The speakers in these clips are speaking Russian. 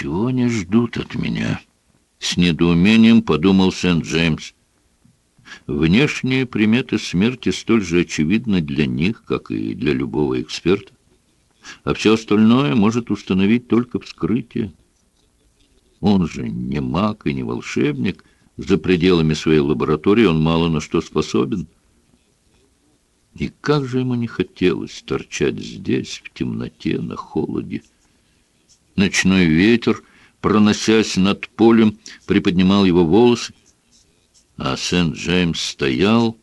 Чего они ждут от меня? С недоумением подумал Сент-Джеймс. Внешние приметы смерти столь же очевидны для них, как и для любого эксперта. А все остальное может установить только вскрытие. Он же не маг и не волшебник. За пределами своей лаборатории он мало на что способен. И как же ему не хотелось торчать здесь, в темноте, на холоде. Ночной ветер, проносясь над полем, приподнимал его волосы, а Сент-Джеймс стоял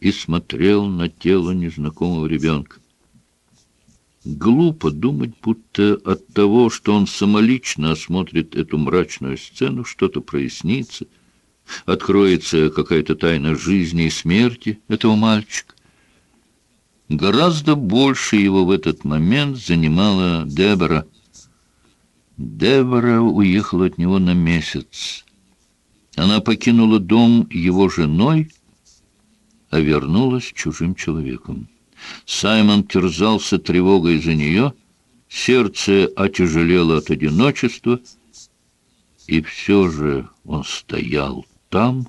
и смотрел на тело незнакомого ребенка. Глупо думать, будто от того, что он самолично осмотрит эту мрачную сцену, что-то прояснится, откроется какая-то тайна жизни и смерти этого мальчика. Гораздо больше его в этот момент занимала Дебора. Дебора уехала от него на месяц. Она покинула дом его женой, а вернулась чужим человеком. Саймон терзался тревогой за нее, сердце отяжелело от одиночества, и все же он стоял там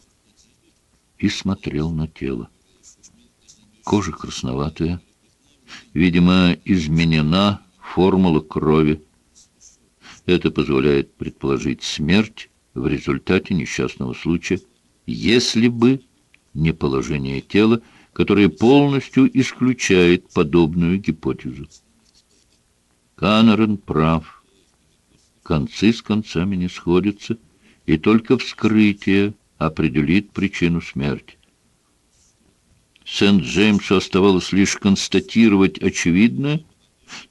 и смотрел на тело. Кожа красноватая, видимо, изменена формула крови. Это позволяет предположить смерть в результате несчастного случая, если бы не положение тела, которое полностью исключает подобную гипотезу. Каннерен прав. Концы с концами не сходятся, и только вскрытие определит причину смерти. Сент-Джеймсу оставалось лишь констатировать очевидное,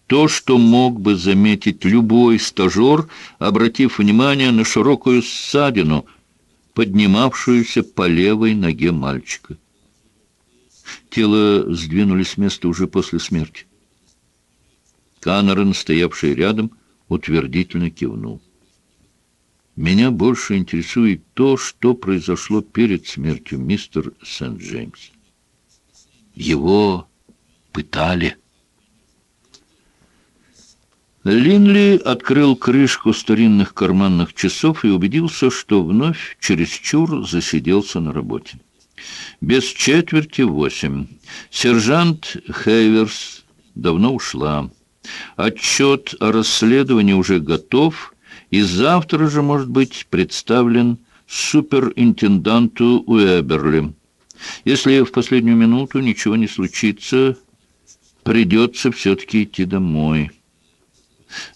то, что мог бы заметить любой стажер, обратив внимание на широкую ссадину, поднимавшуюся по левой ноге мальчика. Тело сдвинули с места уже после смерти. Каннерон, стоявший рядом, утвердительно кивнул. «Меня больше интересует то, что произошло перед смертью мистер Сент-Джеймс. Его пытали». Линли открыл крышку старинных карманных часов и убедился, что вновь чересчур засиделся на работе. Без четверти восемь. Сержант Хейверс давно ушла. Отчет о расследовании уже готов, и завтра же может быть представлен суперинтенданту Уэберли. Если в последнюю минуту ничего не случится, придется все-таки идти домой».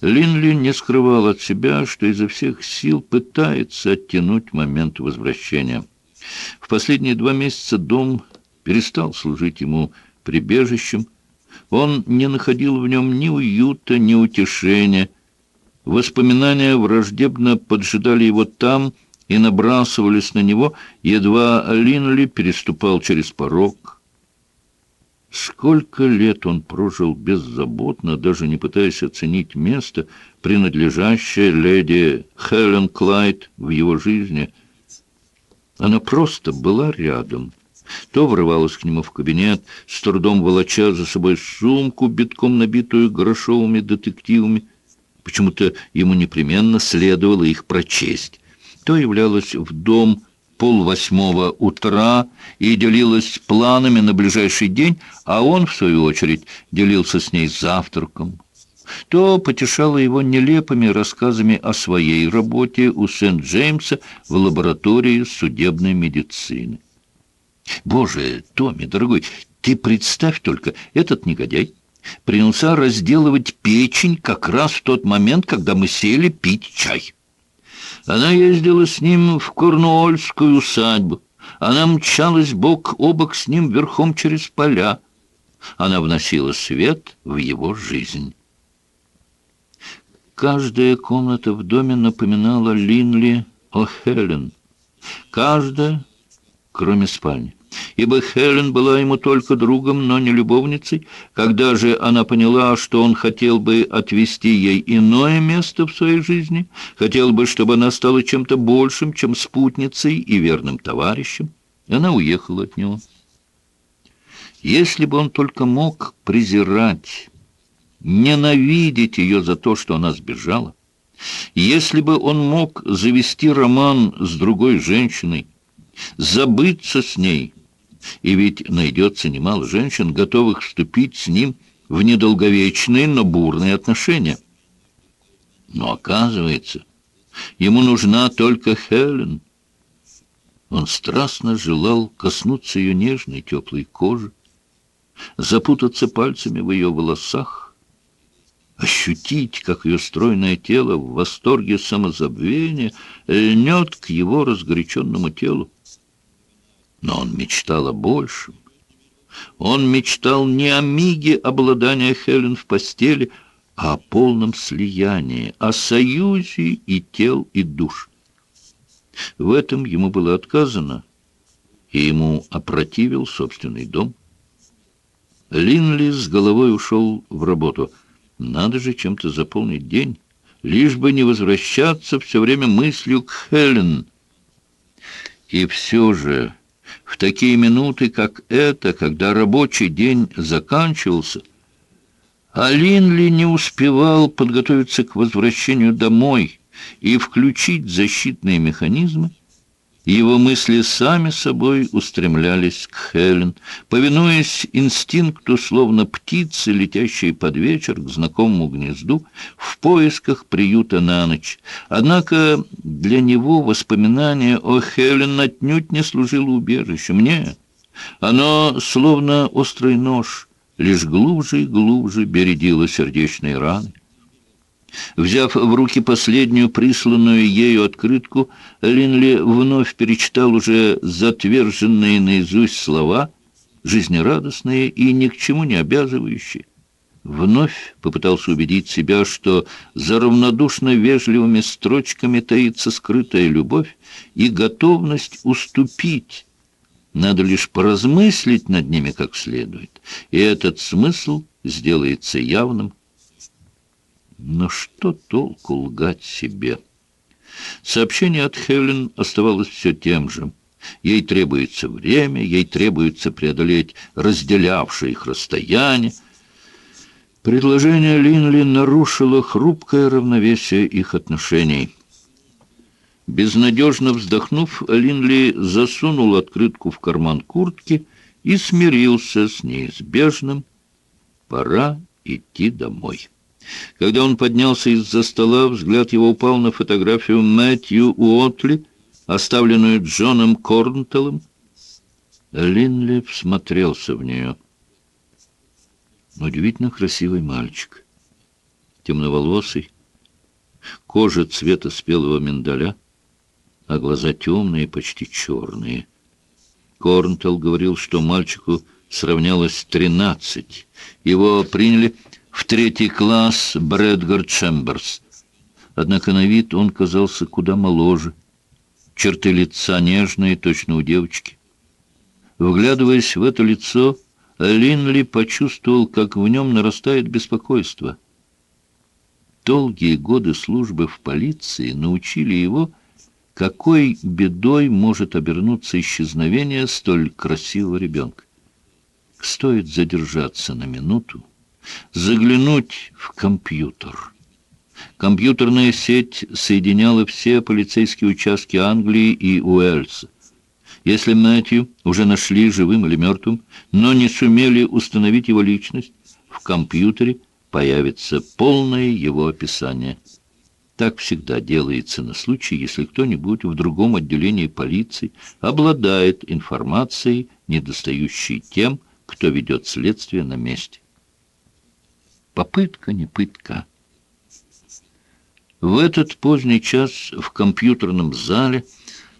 Линли не скрывал от себя, что изо всех сил пытается оттянуть момент возвращения. В последние два месяца дом перестал служить ему прибежищем. Он не находил в нем ни уюта, ни утешения. Воспоминания враждебно поджидали его там и набрасывались на него, едва Линли переступал через порог. Сколько лет он прожил беззаботно, даже не пытаясь оценить место, принадлежащее леди Хелен Клайд в его жизни. Она просто была рядом. То врывалась к нему в кабинет, с трудом волоча за собой сумку, битком набитую грошовыми детективами. Почему-то ему непременно следовало их прочесть. То являлась в дом полвосьмого утра и делилась планами на ближайший день, а он, в свою очередь, делился с ней завтраком. То потешало его нелепыми рассказами о своей работе у Сент-Джеймса в лаборатории судебной медицины. «Боже, Томми, дорогой, ты представь только, этот негодяй принялся разделывать печень как раз в тот момент, когда мы сели пить чай». Она ездила с ним в Корнуольскую усадьбу. Она мчалась бок о бок с ним верхом через поля. Она вносила свет в его жизнь. Каждая комната в доме напоминала Линли о Хелен. Каждая, кроме спальни ибо Хелен была ему только другом, но не любовницей. Когда же она поняла, что он хотел бы отвести ей иное место в своей жизни, хотел бы, чтобы она стала чем-то большим, чем спутницей и верным товарищем, она уехала от него. Если бы он только мог презирать, ненавидеть ее за то, что она сбежала, Если бы он мог завести роман с другой женщиной, забыться с ней, и ведь найдется немало женщин, готовых вступить с ним в недолговечные, но бурные отношения. Но оказывается, ему нужна только Хелен. Он страстно желал коснуться ее нежной теплой кожи, запутаться пальцами в ее волосах, ощутить, как ее стройное тело в восторге самозабвения льнет к его разгоряченному телу. Но он мечтал о большем. Он мечтал не о миге обладания Хелен в постели, а о полном слиянии, о союзе и тел, и душ. В этом ему было отказано, и ему опротивил собственный дом. Линли с головой ушел в работу. Надо же чем-то заполнить день, лишь бы не возвращаться все время мыслью к Хелен. И все же, в такие минуты, как эта, когда рабочий день заканчивался, а Линли не успевал подготовиться к возвращению домой и включить защитные механизмы, его мысли сами собой устремлялись к Хелен, повинуясь инстинкту, словно птицы, летящие под вечер к знакомому гнезду, в поисках приюта на ночь. Однако для него воспоминание о Хелен отнюдь не служило убежищем. Нет, оно, словно острый нож, лишь глубже и глубже бередило сердечные раны. Взяв в руки последнюю присланную ею открытку, Линли вновь перечитал уже затверженные наизусть слова, жизнерадостные и ни к чему не обязывающие. Вновь попытался убедить себя, что за равнодушно вежливыми строчками таится скрытая любовь и готовность уступить. Надо лишь поразмыслить над ними как следует, и этот смысл сделается явным но что толку лгать себе? Сообщение от Хелен оставалось все тем же. Ей требуется время, ей требуется преодолеть разделявшее их расстояние. Предложение Линли нарушило хрупкое равновесие их отношений. Безнадежно вздохнув, Линли засунул открытку в карман куртки и смирился с неизбежным. Пора идти домой. Когда он поднялся из-за стола, взгляд его упал на фотографию Мэтью Уотли, оставленную Джоном Корнтеллом. Линли всмотрелся в нее. Удивительно красивый мальчик. Темноволосый, кожа цвета спелого миндаля, а глаза темные, почти черные. Корнтелл говорил, что мальчику сравнялось тринадцать. Его приняли в третий класс Брэдгар Чемберс. Однако на вид он казался куда моложе. Черты лица нежные, точно у девочки. Вглядываясь в это лицо, Линли почувствовал, как в нем нарастает беспокойство. Долгие годы службы в полиции научили его, какой бедой может обернуться исчезновение столь красивого ребенка. Стоит задержаться на минуту, заглянуть в компьютер. Компьютерная сеть соединяла все полицейские участки Англии и Уэльса. Если Мэтью уже нашли живым или мертвым, но не сумели установить его личность, в компьютере появится полное его описание. Так всегда делается на случай, если кто-нибудь в другом отделении полиции обладает информацией, недостающей тем, кто ведет следствие на месте. Попытка не пытка. В этот поздний час в компьютерном зале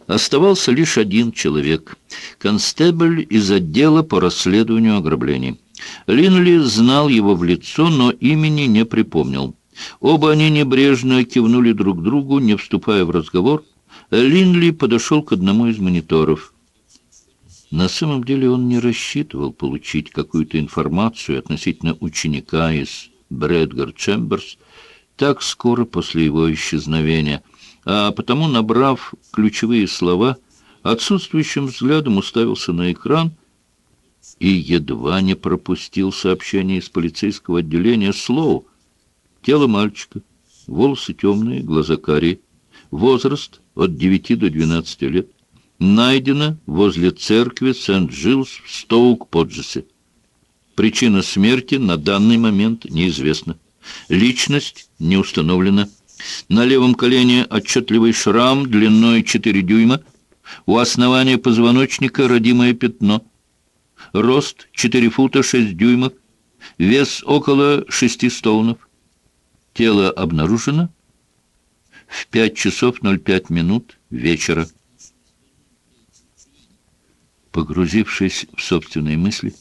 оставался лишь один человек — констебль из отдела по расследованию ограблений. Линли знал его в лицо, но имени не припомнил. Оба они небрежно кивнули друг другу, не вступая в разговор. Линли подошел к одному из мониторов. На самом деле он не рассчитывал получить какую-то информацию относительно ученика из Брэдгар Чемберс так скоро после его исчезновения, а потому, набрав ключевые слова, отсутствующим взглядом уставился на экран и едва не пропустил сообщение из полицейского отделения Слоу. Тело мальчика волосы темные, глаза карие, возраст от 9 до 12 лет, найдено возле церкви Сент-Джилс в Стоук-Поджесе. Причина смерти на данный момент неизвестна. Личность не установлена. На левом колене отчетливый шрам длиной 4 дюйма. У основания позвоночника родимое пятно. Рост 4 фута 6 дюймов. Вес около 6 стоунов. Тело обнаружено в 5 часов 05 минут вечера. Погрузившись в собственные мысли,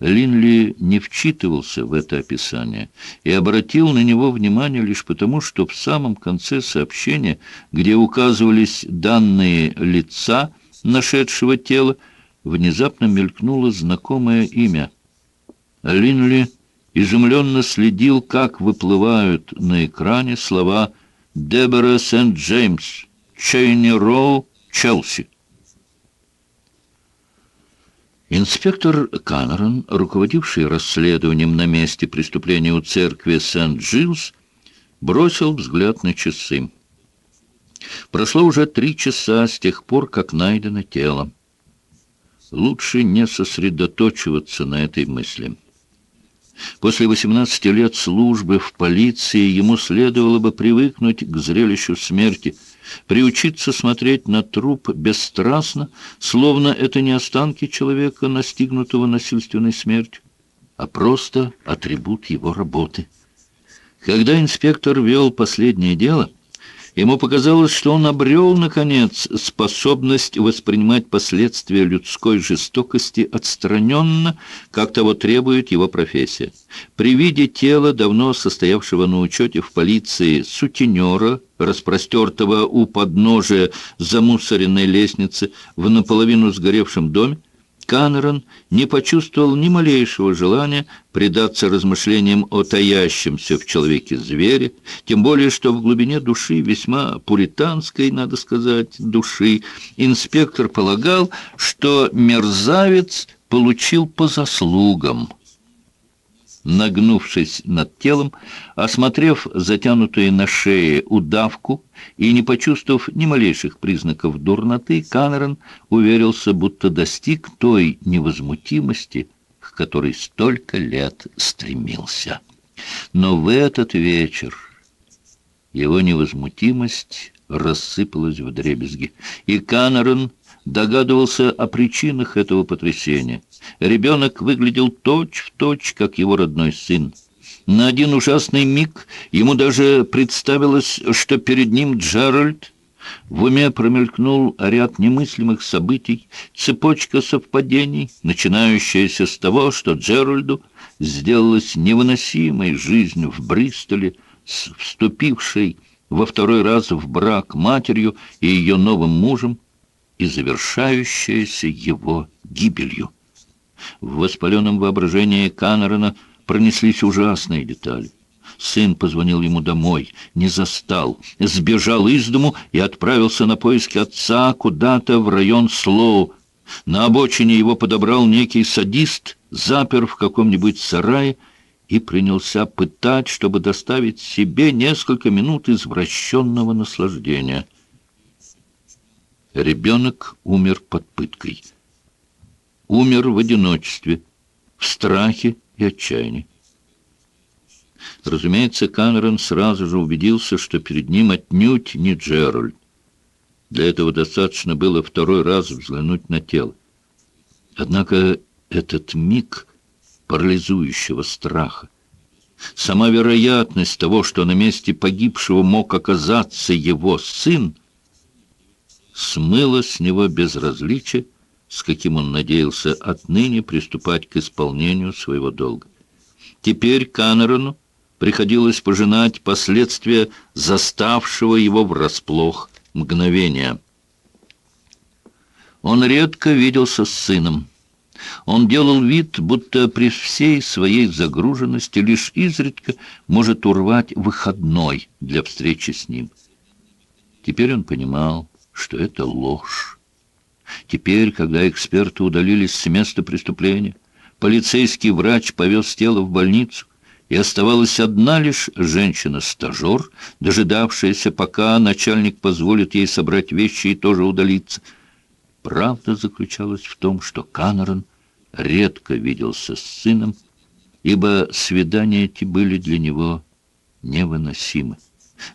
Линли не вчитывался в это описание и обратил на него внимание лишь потому, что в самом конце сообщения, где указывались данные лица нашедшего тела, внезапно мелькнуло знакомое имя. Линли изумленно следил, как выплывают на экране слова «Дебора Сент-Джеймс, Чейни Роу, Челси». Инспектор Каннерон, руководивший расследованием на месте преступления у церкви Сент-Джилс, бросил взгляд на часы. Прошло уже три часа с тех пор, как найдено тело. Лучше не сосредоточиваться на этой мысли. После 18 лет службы в полиции ему следовало бы привыкнуть к зрелищу смерти – приучиться смотреть на труп бесстрастно, словно это не останки человека, настигнутого насильственной смертью, а просто атрибут его работы. Когда инспектор вел последнее дело, Ему показалось, что он обрел, наконец, способность воспринимать последствия людской жестокости отстраненно, как того требует его профессия. При виде тела, давно состоявшего на учете в полиции, сутенера, распростертого у подножия замусоренной лестницы в наполовину сгоревшем доме, Каннерон не почувствовал ни малейшего желания предаться размышлениям о таящемся в человеке звере, тем более, что в глубине души, весьма пуританской, надо сказать, души, инспектор полагал, что мерзавец получил по заслугам – нагнувшись над телом, осмотрев затянутую на шее удавку и не почувствовав ни малейших признаков дурноты, Каннерон уверился, будто достиг той невозмутимости, к которой столько лет стремился. Но в этот вечер его невозмутимость рассыпалась в дребезги, и Каннерон догадывался о причинах этого потрясения. Ребенок выглядел точь-в-точь, точь, как его родной сын. На один ужасный миг ему даже представилось, что перед ним Джеральд. В уме промелькнул ряд немыслимых событий, цепочка совпадений, начинающаяся с того, что Джеральду сделалась невыносимой жизнь в Бристоле, с вступившей во второй раз в брак матерью и ее новым мужем, и завершающаяся его гибелью. В воспаленном воображении Каннерона пронеслись ужасные детали. Сын позвонил ему домой, не застал, сбежал из дому и отправился на поиски отца куда-то в район Слоу. На обочине его подобрал некий садист, запер в каком-нибудь сарае и принялся пытать, чтобы доставить себе несколько минут извращенного наслаждения. Ребенок умер под пыткой. Умер в одиночестве, в страхе и отчаянии. Разумеется, Камерон сразу же убедился, что перед ним отнюдь не Джеральд. Для этого достаточно было второй раз взглянуть на тело. Однако этот миг парализующего страха, сама вероятность того, что на месте погибшего мог оказаться его сын, смыло с него безразличие, с каким он надеялся отныне приступать к исполнению своего долга. Теперь Канерону приходилось пожинать последствия заставшего его врасплох мгновения. Он редко виделся с сыном. Он делал вид, будто при всей своей загруженности лишь изредка может урвать выходной для встречи с ним. Теперь он понимал, что это ложь. Теперь, когда эксперты удалились с места преступления, полицейский врач повез тело в больницу, и оставалась одна лишь женщина-стажер, дожидавшаяся, пока начальник позволит ей собрать вещи и тоже удалиться. Правда заключалась в том, что Каннерон редко виделся с сыном, ибо свидания эти были для него невыносимы.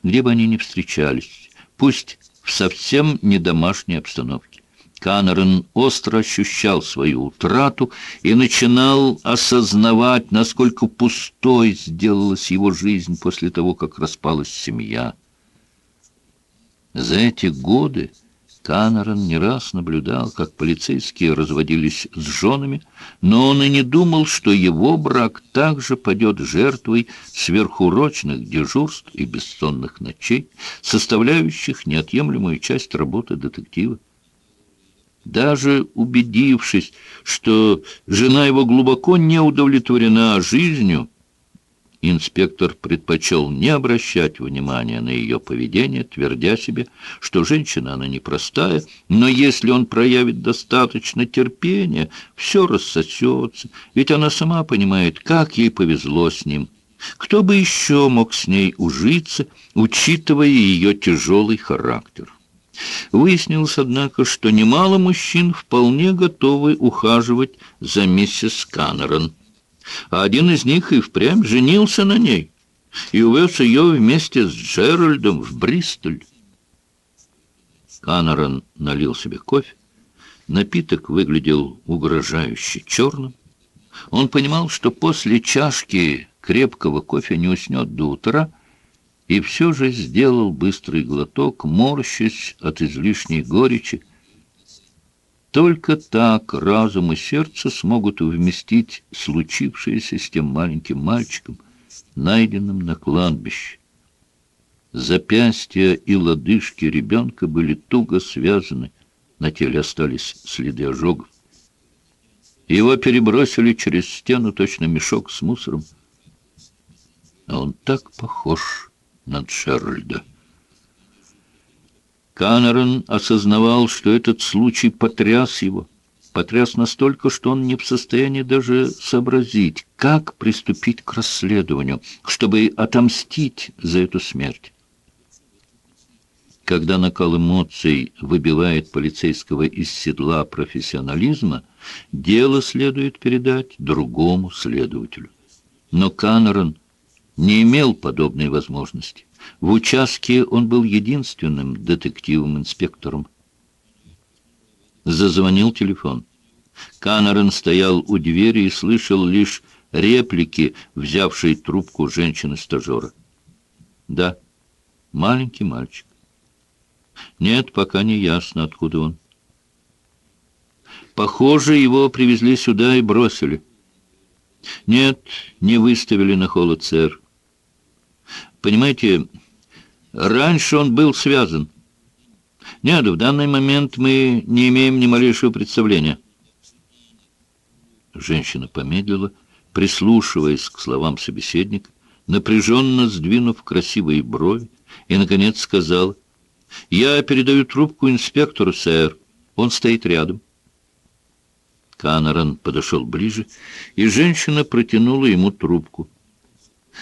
Где бы они ни встречались, пусть в совсем не домашней обстановке. Каннерон остро ощущал свою утрату и начинал осознавать, насколько пустой сделалась его жизнь после того, как распалась семья. За эти годы Каннерон не раз наблюдал, как полицейские разводились с женами, но он и не думал, что его брак также падет жертвой сверхурочных дежурств и бессонных ночей, составляющих неотъемлемую часть работы детектива. Даже убедившись, что жена его глубоко не удовлетворена жизнью, инспектор предпочел не обращать внимания на ее поведение, твердя себе, что женщина она непростая, но если он проявит достаточно терпения, все рассосется, ведь она сама понимает, как ей повезло с ним. Кто бы еще мог с ней ужиться, учитывая ее тяжелый характер? Выяснилось, однако, что немало мужчин вполне готовы ухаживать за миссис Каннерон. А один из них и впрямь женился на ней и увез ее вместе с Джеральдом в Бристоль. Каннерон налил себе кофе. Напиток выглядел угрожающе черным. Он понимал, что после чашки крепкого кофе не уснет до утра, и все же сделал быстрый глоток, морщась от излишней горечи. Только так разум и сердце смогут вместить случившееся с тем маленьким мальчиком, найденным на кладбище. Запястья и лодыжки ребенка были туго связаны, на теле остались следы ожогов. Его перебросили через стену точно мешок с мусором. А он так похож на Джеральда. Каннерон осознавал, что этот случай потряс его. Потряс настолько, что он не в состоянии даже сообразить, как приступить к расследованию, чтобы отомстить за эту смерть. Когда накал эмоций выбивает полицейского из седла профессионализма, дело следует передать другому следователю. Но Каннерон не имел подобной возможности. В участке он был единственным детективом-инспектором. Зазвонил телефон. Каннерон стоял у двери и слышал лишь реплики, взявшей трубку женщины-стажера. «Да, маленький мальчик. Нет, пока не ясно, откуда он. Похоже, его привезли сюда и бросили». Нет, не выставили на холод, сэр. Понимаете, раньше он был связан. Нет, в данный момент мы не имеем ни малейшего представления. Женщина помедлила, прислушиваясь к словам собеседника, напряженно сдвинув красивые брови, и, наконец, сказала, «Я передаю трубку инспектору, сэр. Он стоит рядом». Каннерон подошел ближе, и женщина протянула ему трубку.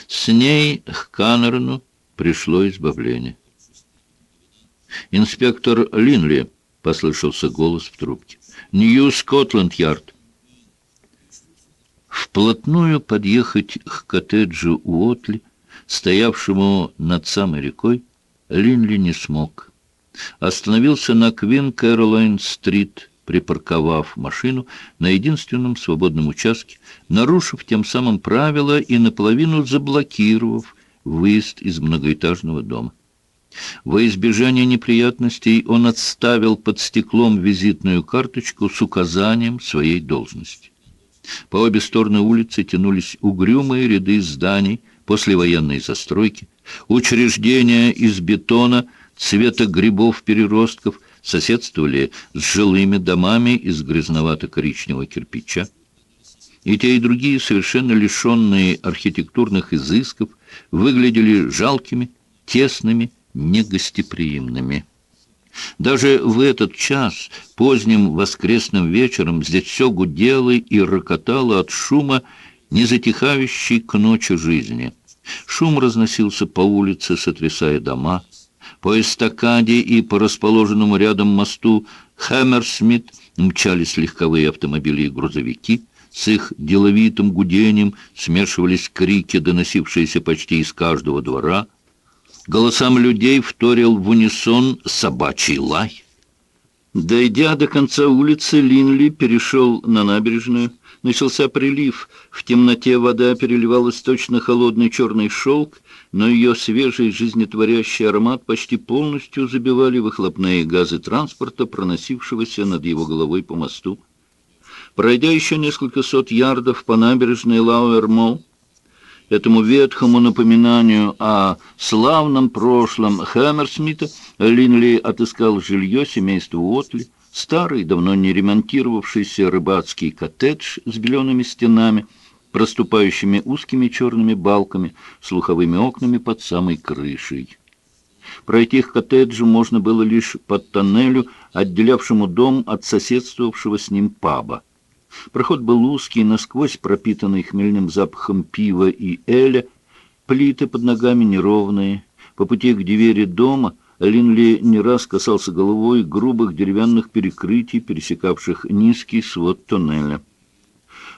С ней к Каннерону пришло избавление. «Инспектор Линли», — послышался голос в трубке, — «Нью-Скотланд-Ярд». Вплотную подъехать к коттеджу Уотли, стоявшему над самой рекой, Линли не смог. Остановился на Квин-Кэролайн-стрит, припарковав машину на единственном свободном участке, нарушив тем самым правила и наполовину заблокировав выезд из многоэтажного дома. Во избежание неприятностей он отставил под стеклом визитную карточку с указанием своей должности. По обе стороны улицы тянулись угрюмые ряды зданий послевоенной застройки, учреждения из бетона цвета грибов-переростков – соседствовали с жилыми домами из грязновато-коричневого кирпича. И те, и другие, совершенно лишенные архитектурных изысков, выглядели жалкими, тесными, негостеприимными. Даже в этот час, поздним воскресным вечером, здесь все гудело и рокотало от шума незатихающий к ночи жизни. Шум разносился по улице, сотрясая дома. По эстакаде и по расположенному рядом мосту Хэмерсмит мчались легковые автомобили и грузовики. С их деловитым гудением смешивались крики, доносившиеся почти из каждого двора. Голосам людей вторил в унисон собачий лай. Дойдя до конца улицы, Линли перешел на набережную. Начался прилив. В темноте вода переливалась точно холодный черный шелк, но ее свежий жизнетворящий аромат почти полностью забивали выхлопные газы транспорта, проносившегося над его головой по мосту. Пройдя еще несколько сот ярдов по набережной Лауэр-Молл, этому ветхому напоминанию о славном прошлом Хэмерсмита, Линли отыскал жилье семейства Уотли, старый, давно не ремонтировавшийся рыбацкий коттедж с белеными стенами, проступающими узкими черными балками, слуховыми окнами под самой крышей. Пройти к коттеджу можно было лишь под тоннелю, отделявшему дом от соседствовавшего с ним паба. Проход был узкий, насквозь пропитанный хмельным запахом пива и эля, плиты под ногами неровные. По пути к двери дома Линли не раз касался головой грубых деревянных перекрытий, пересекавших низкий свод тоннеля.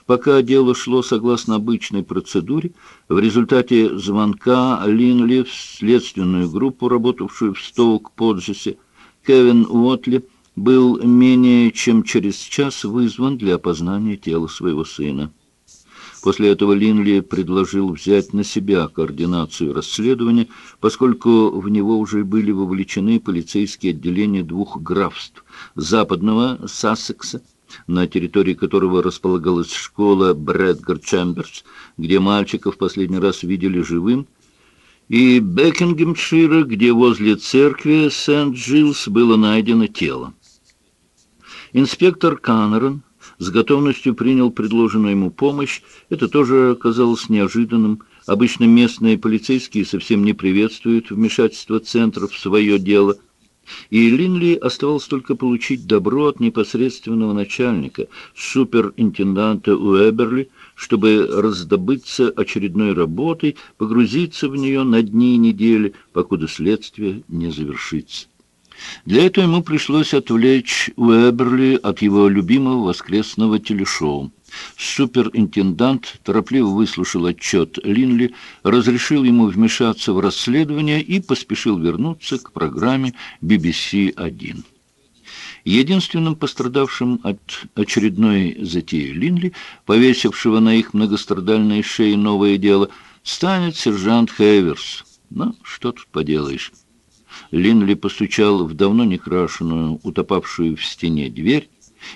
Пока дело шло согласно обычной процедуре, в результате звонка Линли в следственную группу, работавшую в Стоук-Поджесе, Кевин Уотли был менее чем через час вызван для опознания тела своего сына. После этого Линли предложил взять на себя координацию расследования, поскольку в него уже были вовлечены полицейские отделения двух графств – западного Сассекса, на территории которого располагалась школа Брэдгар Чемберс, где мальчика в последний раз видели живым, и Бекингемшира, где возле церкви Сент-Джилс было найдено тело. Инспектор Каннерон с готовностью принял предложенную ему помощь. Это тоже оказалось неожиданным. Обычно местные полицейские совсем не приветствуют вмешательство центров в свое дело. И Линли оставалось только получить добро от непосредственного начальника, суперинтенданта Уэберли, чтобы раздобыться очередной работой, погрузиться в нее на дни и недели, покуда следствие не завершится. Для этого ему пришлось отвлечь Уэберли от его любимого воскресного телешоу. Суперинтендант торопливо выслушал отчет Линли, разрешил ему вмешаться в расследование и поспешил вернуться к программе BBC-1. Единственным пострадавшим от очередной затеи Линли, повесившего на их многострадальные шеи новое дело, станет сержант Хейверс. Но что тут поделаешь. Линли постучал в давно некрашенную, утопавшую в стене дверь.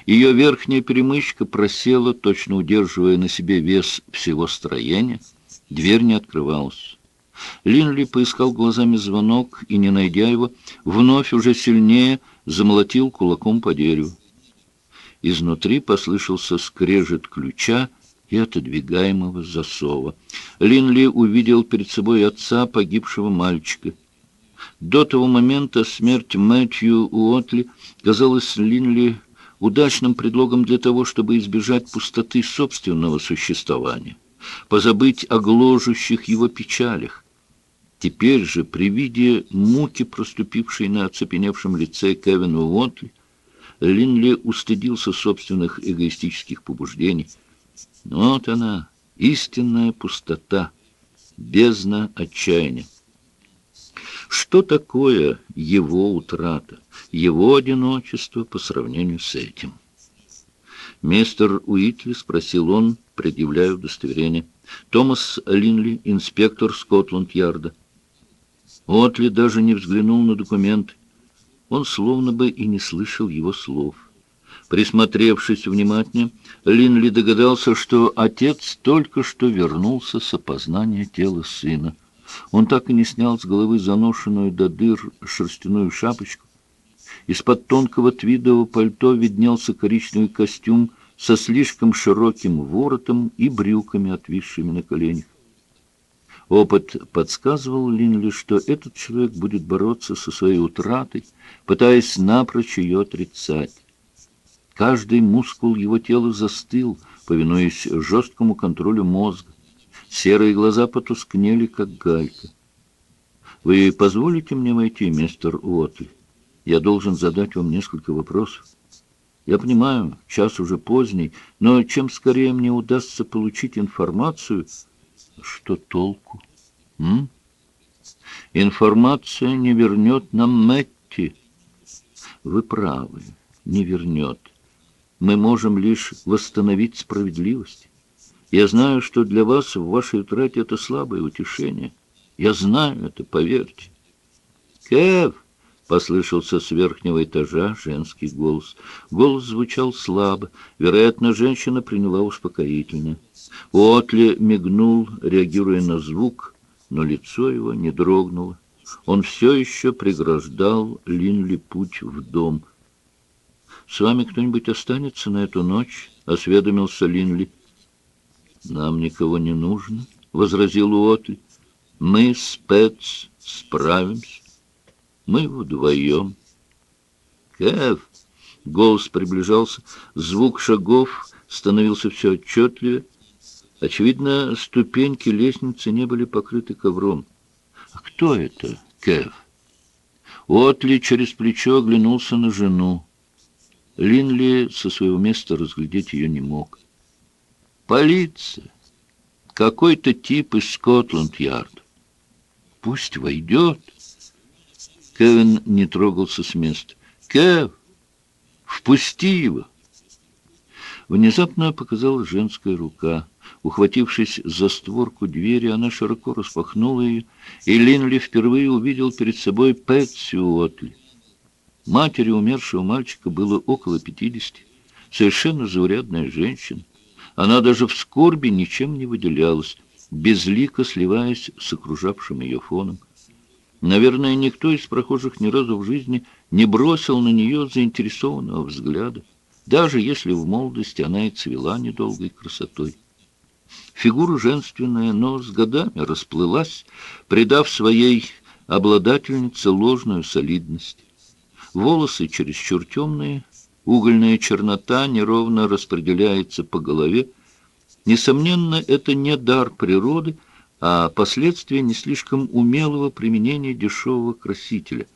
Ее верхняя перемычка просела, точно удерживая на себе вес всего строения. Дверь не открывалась. Линли поискал глазами звонок и, не найдя его, вновь уже сильнее замолотил кулаком по дереву. Изнутри послышался скрежет ключа и отодвигаемого засова. Линли увидел перед собой отца погибшего мальчика — до того момента смерть Мэтью Уотли казалась Линли удачным предлогом для того, чтобы избежать пустоты собственного существования, позабыть о гложущих его печалях. Теперь же, при виде муки, проступившей на оцепеневшем лице Кевина Уотли, Линли устыдился собственных эгоистических побуждений. Вот она, истинная пустота, бездна отчаяния. Что такое его утрата, его одиночество по сравнению с этим? «Мистер Уитли?» — спросил он, предъявляя удостоверение. «Томас Линли, инспектор Скотланд-Ярда». Отли даже не взглянул на документы. Он словно бы и не слышал его слов. Присмотревшись внимательнее, Линли догадался, что отец только что вернулся с опознания тела сына. Он так и не снял с головы заношенную до дыр шерстяную шапочку. Из-под тонкого твидового пальто виднелся коричневый костюм со слишком широким воротом и брюками, отвисшими на коленях. Опыт подсказывал Линли, что этот человек будет бороться со своей утратой, пытаясь напрочь ее отрицать. Каждый мускул его тела застыл, повинуясь жесткому контролю мозга. Серые глаза потускнели, как гайка. «Вы позволите мне войти, мистер Уотли? Я должен задать вам несколько вопросов. Я понимаю, час уже поздний, но чем скорее мне удастся получить информацию, что толку? М? Информация не вернет нам Мэтти. Вы правы, не вернет. Мы можем лишь восстановить справедливость. Я знаю, что для вас в вашей утрате это слабое утешение. Я знаю это, поверьте. Кев! — послышался с верхнего этажа женский голос. Голос звучал слабо. Вероятно, женщина приняла успокоительное. Отли мигнул, реагируя на звук, но лицо его не дрогнуло. Он все еще преграждал Линли путь в дом. «С вами кто-нибудь останется на эту ночь?» — осведомился Линли. «Нам никого не нужно», — возразил Уотли. «Мы, спец, справимся. Мы вдвоем». «Кэв!» — голос приближался, звук шагов становился все отчетливее. Очевидно, ступеньки лестницы не были покрыты ковром. «А кто это, Кэв?» Отли через плечо оглянулся на жену. Линли со своего места разглядеть ее не мог. Полиция. Какой-то тип из Скотланд-Ярда. Пусть войдет. Кевин не трогался с места. Кев, впусти его. Внезапно показалась женская рука. Ухватившись за створку двери, она широко распахнула ее, и Линли впервые увидел перед собой Пэтси Уотли. Матери умершего мальчика было около пятидесяти. Совершенно заурядная женщина. Она даже в скорби ничем не выделялась, безлико сливаясь с окружавшим ее фоном. Наверное, никто из прохожих ни разу в жизни не бросил на нее заинтересованного взгляда, даже если в молодости она и цвела недолгой красотой. Фигура женственная, но с годами расплылась, придав своей обладательнице ложную солидность. Волосы чересчур темные, угольная чернота неровно распределяется по голове. Несомненно, это не дар природы, а последствия не слишком умелого применения дешевого красителя.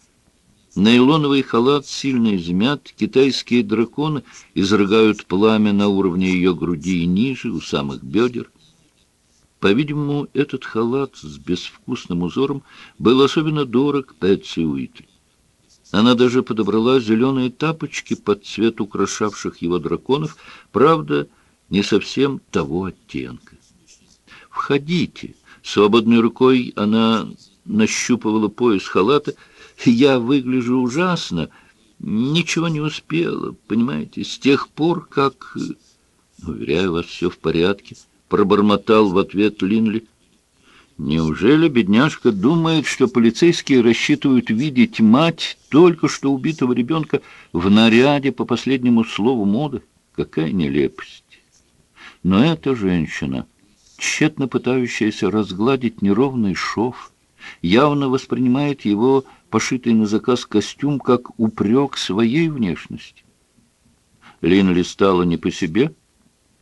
Нейлоновый халат сильно измят, китайские драконы изрыгают пламя на уровне ее груди и ниже, у самых бедер. По-видимому, этот халат с безвкусным узором был особенно дорог Пэтси Уитли. Она даже подобрала зеленые тапочки под цвет украшавших его драконов, правда, не совсем того оттенка. «Входите!» Свободной рукой она нащупывала пояс халата. «Я выгляжу ужасно. Ничего не успела, понимаете, с тех пор, как...» «Уверяю вас, все в порядке», — пробормотал в ответ Линли. Неужели бедняжка думает, что полицейские рассчитывают видеть мать только что убитого ребенка в наряде по последнему слову моды? Какая нелепость! Но эта женщина, тщетно пытающаяся разгладить неровный шов, явно воспринимает его пошитый на заказ костюм как упрек своей внешности. Линли стала не по себе —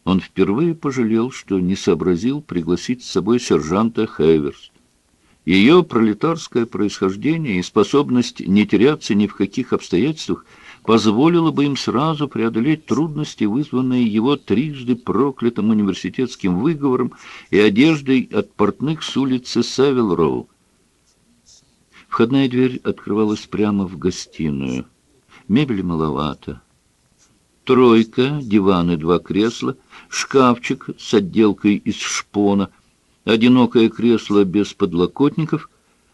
он впервые пожалел, что не сообразил пригласить с собой сержанта Хеверс. Ее пролетарское происхождение и способность не теряться ни в каких обстоятельствах позволило бы им сразу преодолеть трудности, вызванные его трижды проклятым университетским выговором и одеждой от портных с улицы Савел-Роу. Входная дверь открывалась прямо в гостиную. Мебели маловато. Тройка, диван и два кресла, шкафчик с отделкой из шпона, одинокое кресло без подлокотников,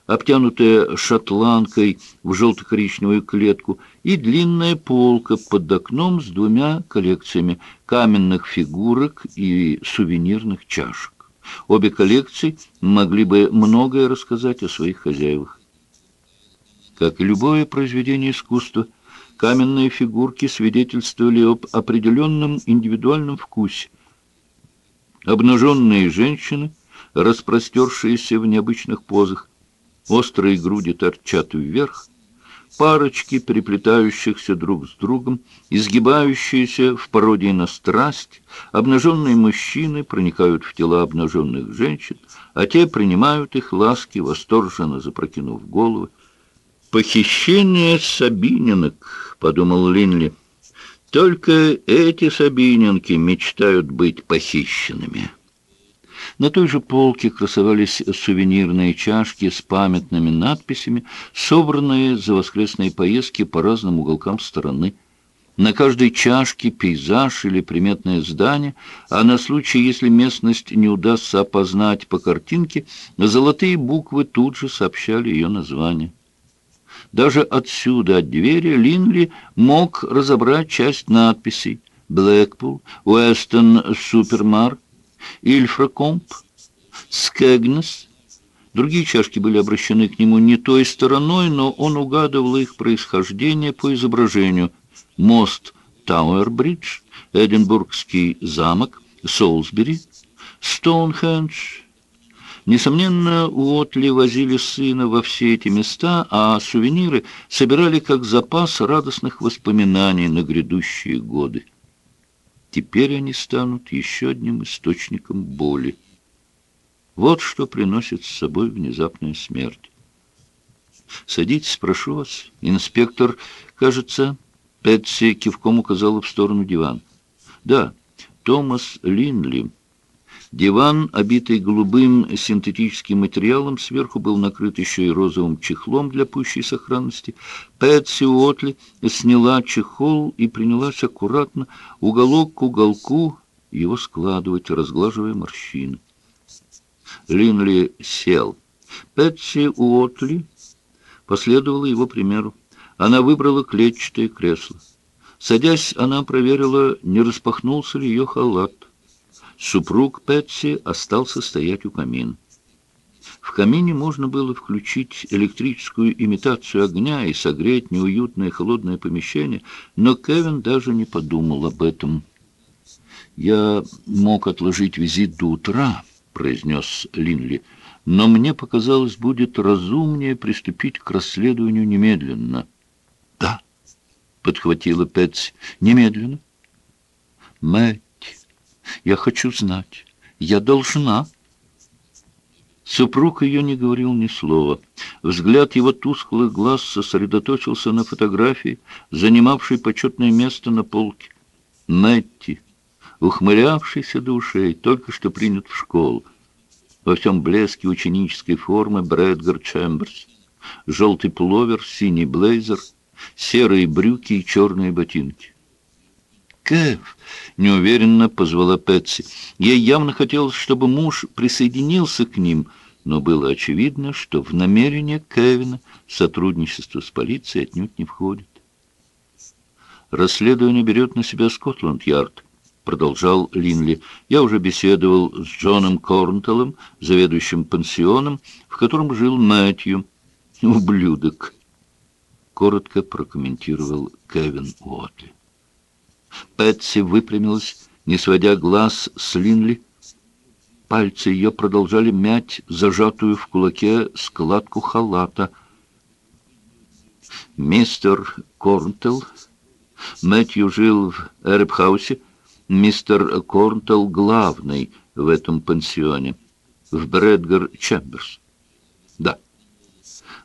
обтянутая шотландкой в желто-коричневую клетку и длинная полка под окном с двумя коллекциями каменных фигурок и сувенирных чашек. Обе коллекции могли бы многое рассказать о своих хозяевах. Как и любое произведение искусства, Каменные фигурки свидетельствовали об определенном индивидуальном вкусе. Обнаженные женщины, распростершиеся в необычных позах, острые груди торчат вверх, парочки, переплетающихся друг с другом, изгибающиеся в пародии на страсть, обнаженные мужчины проникают в тела обнаженных женщин, а те принимают их ласки, восторженно запрокинув головы. «Похищение Сабининок», — подумал Линли. «Только эти Сабининки мечтают быть похищенными». На той же полке красовались сувенирные чашки с памятными надписями, собранные за воскресные поездки по разным уголкам страны. На каждой чашке пейзаж или приметное здание, а на случай, если местность не удастся опознать по картинке, золотые буквы тут же сообщали ее название. Даже отсюда, от двери, Линли мог разобрать часть надписей. «Блэкпул», «Уэстон Супермарк», Ильфракомп, Скэгнес. Другие чашки были обращены к нему не той стороной, но он угадывал их происхождение по изображению. Мост Тауэрбридж, Эдинбургский замок, Солсбери, Стоунхендж. Несомненно, Уотли возили сына во все эти места, а сувениры собирали как запас радостных воспоминаний на грядущие годы. Теперь они станут еще одним источником боли. Вот что приносит с собой внезапная смерть. «Садитесь, прошу вас. Инспектор, кажется...» Пэтси кивком указала в сторону дивана. «Да, Томас Линли». Диван, обитый голубым синтетическим материалом, сверху был накрыт еще и розовым чехлом для пущей сохранности. Пэтси Уотли сняла чехол и принялась аккуратно, уголок к уголку, его складывать, разглаживая морщины. Линли сел. Пэтси Уотли последовала его примеру. Она выбрала клетчатое кресло. Садясь, она проверила, не распахнулся ли ее халат. Супруг Пэтси остался стоять у камина. В камине можно было включить электрическую имитацию огня и согреть неуютное холодное помещение, но Кевин даже не подумал об этом. «Я мог отложить визит до утра», — произнес Линли, «но мне показалось, будет разумнее приступить к расследованию немедленно». «Да», — подхватила Пэтси, — «немедленно». Мэтт я хочу знать. Я должна. Супруг ее не говорил ни слова. Взгляд его тусклых глаз сосредоточился на фотографии, занимавшей почетное место на полке. Нетти, ухмылявшийся до только что принят в школу. Во всем блеске ученической формы Брэдгар Чемберс. Желтый пуловер, синий блейзер, серые брюки и черные ботинки. Кэв!» — неуверенно позвала Пэтси. Ей явно хотелось, чтобы муж присоединился к ним, но было очевидно, что в намерение Кевина сотрудничество с полицией отнюдь не входит. «Расследование берет на себя Скотланд-Ярд», — продолжал Линли. «Я уже беседовал с Джоном Корнтеллом, заведующим пансионом, в котором жил Мэтью. Ублюдок!» — коротко прокомментировал Кевин Уотли. Пэтси выпрямилась, не сводя глаз с Линли. Пальцы ее продолжали мять зажатую в кулаке складку халата. Мистер Корнтелл, Мэтью жил в Эрбхаусе, мистер Корнтелл главный в этом пансионе, в Брэдгар Чемберс.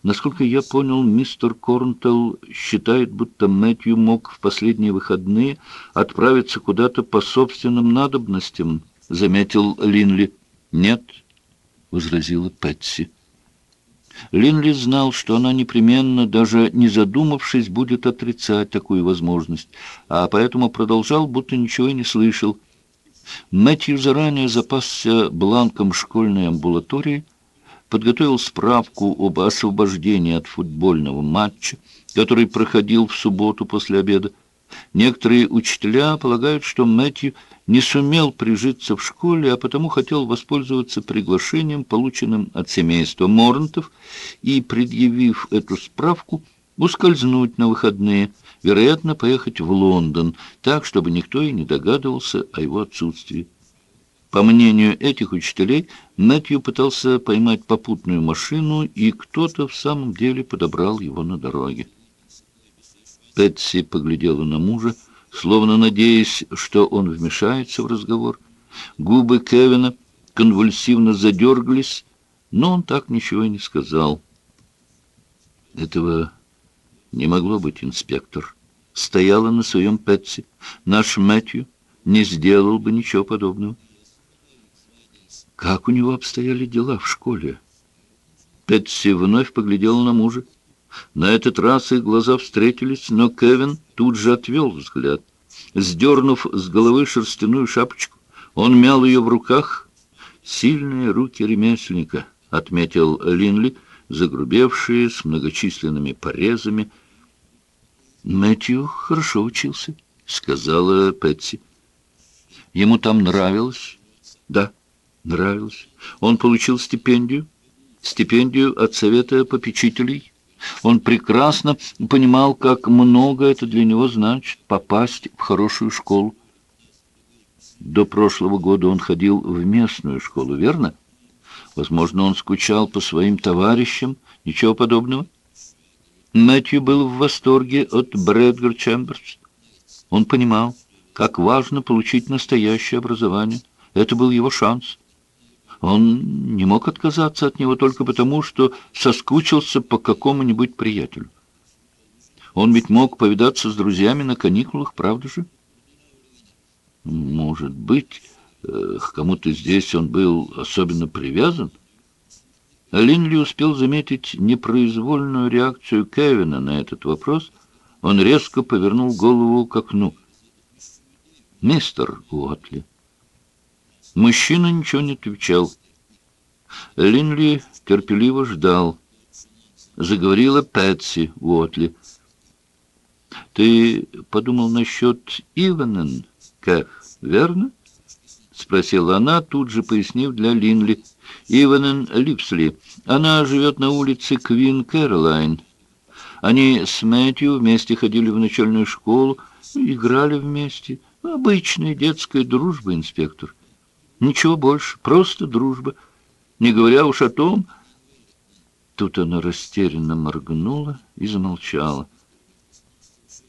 Насколько я понял, мистер Корнтелл считает, будто Мэтью мог в последние выходные отправиться куда-то по собственным надобностям, — заметил Линли. — Нет, — возразила Пэтси. Линли знал, что она непременно, даже не задумавшись, будет отрицать такую возможность, а поэтому продолжал, будто ничего и не слышал. Мэтью заранее запасся бланком школьной амбулатории, подготовил справку об освобождении от футбольного матча, который проходил в субботу после обеда. Некоторые учителя полагают, что Мэтью не сумел прижиться в школе, а потому хотел воспользоваться приглашением, полученным от семейства Морнтов, и, предъявив эту справку, ускользнуть на выходные, вероятно, поехать в Лондон, так, чтобы никто и не догадывался о его отсутствии. По мнению этих учителей, Мэтью пытался поймать попутную машину, и кто-то в самом деле подобрал его на дороге. Пэтси поглядела на мужа, словно надеясь, что он вмешается в разговор. Губы Кевина конвульсивно задергались, но он так ничего и не сказал. Этого не могло быть, инспектор. Стояла на своем Пэтси. Наш Мэтью не сделал бы ничего подобного. Как у него обстояли дела в школе? Пэтси вновь поглядела на мужа. На этот раз их глаза встретились, но Кевин тут же отвел взгляд. Сдернув с головы шерстяную шапочку, он мял ее в руках. «Сильные руки ремесленника», — отметил Линли, загрубевшие, с многочисленными порезами. «Мэтью хорошо учился», — сказала Пэтси. «Ему там нравилось?» «Да, нравилось. Он получил стипендию, стипендию от Совета попечителей». Он прекрасно понимал, как много это для него значит попасть в хорошую школу. До прошлого года он ходил в местную школу, верно? Возможно, он скучал по своим товарищам, ничего подобного. Мэтью был в восторге от Брэдгар Чемберс. Он понимал, как важно получить настоящее образование. Это был его шанс. Он не мог отказаться от него только потому, что соскучился по какому-нибудь приятелю. Он ведь мог повидаться с друзьями на каникулах, правда же? Может быть, э, к кому-то здесь он был особенно привязан? Линли успел заметить непроизвольную реакцию Кевина на этот вопрос. Он резко повернул голову к окну. «Мистер Уотли», Мужчина ничего не отвечал. Линли терпеливо ждал. Заговорила Пэтси Уотли. «Ты подумал насчет Иванен, Кэф, верно?» Спросила она, тут же пояснив для Линли. «Иванен Липсли. Она живет на улице Квин Кэролайн. Они с Мэтью вместе ходили в начальную школу, играли вместе. Обычная детская дружба, инспектор. Ничего больше, просто дружба. Не говоря уж о том... Тут она растерянно моргнула и замолчала.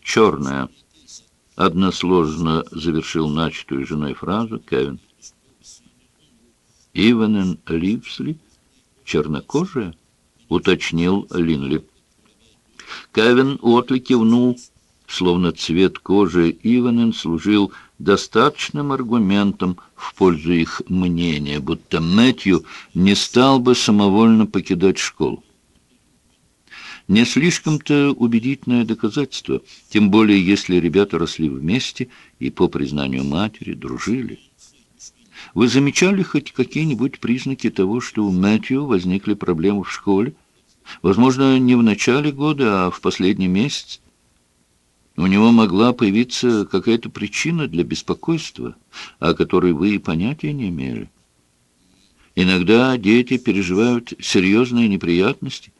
«Черная», — односложно завершил начатую женой фразу Кевин. «Иванен Ливсли? Чернокожая?» — уточнил Линли. Кевин Отли кивнул, словно цвет кожи Иванен служил достаточным аргументом в пользу их мнения, будто Мэтью не стал бы самовольно покидать школу. Не слишком-то убедительное доказательство, тем более если ребята росли вместе и, по признанию матери, дружили. Вы замечали хоть какие-нибудь признаки того, что у Мэтью возникли проблемы в школе? Возможно, не в начале года, а в последний месяц? У него могла появиться какая-то причина для беспокойства, о которой вы и понятия не имели. Иногда дети переживают серьезные неприятности,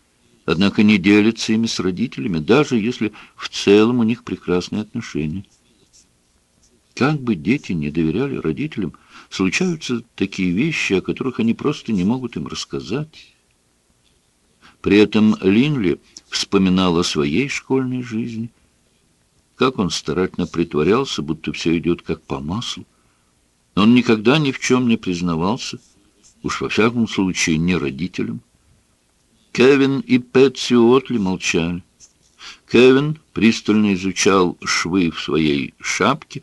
однако не делятся ими с родителями, даже если в целом у них прекрасные отношения. Как бы дети не доверяли родителям, случаются такие вещи, о которых они просто не могут им рассказать. При этом Линли вспоминал о своей школьной жизни – как он старательно притворялся, будто все идет как по маслу. Он никогда ни в чем не признавался, уж во всяком случае не родителям. Кевин и Пэтси Отли молчали. Кевин пристально изучал швы в своей шапке.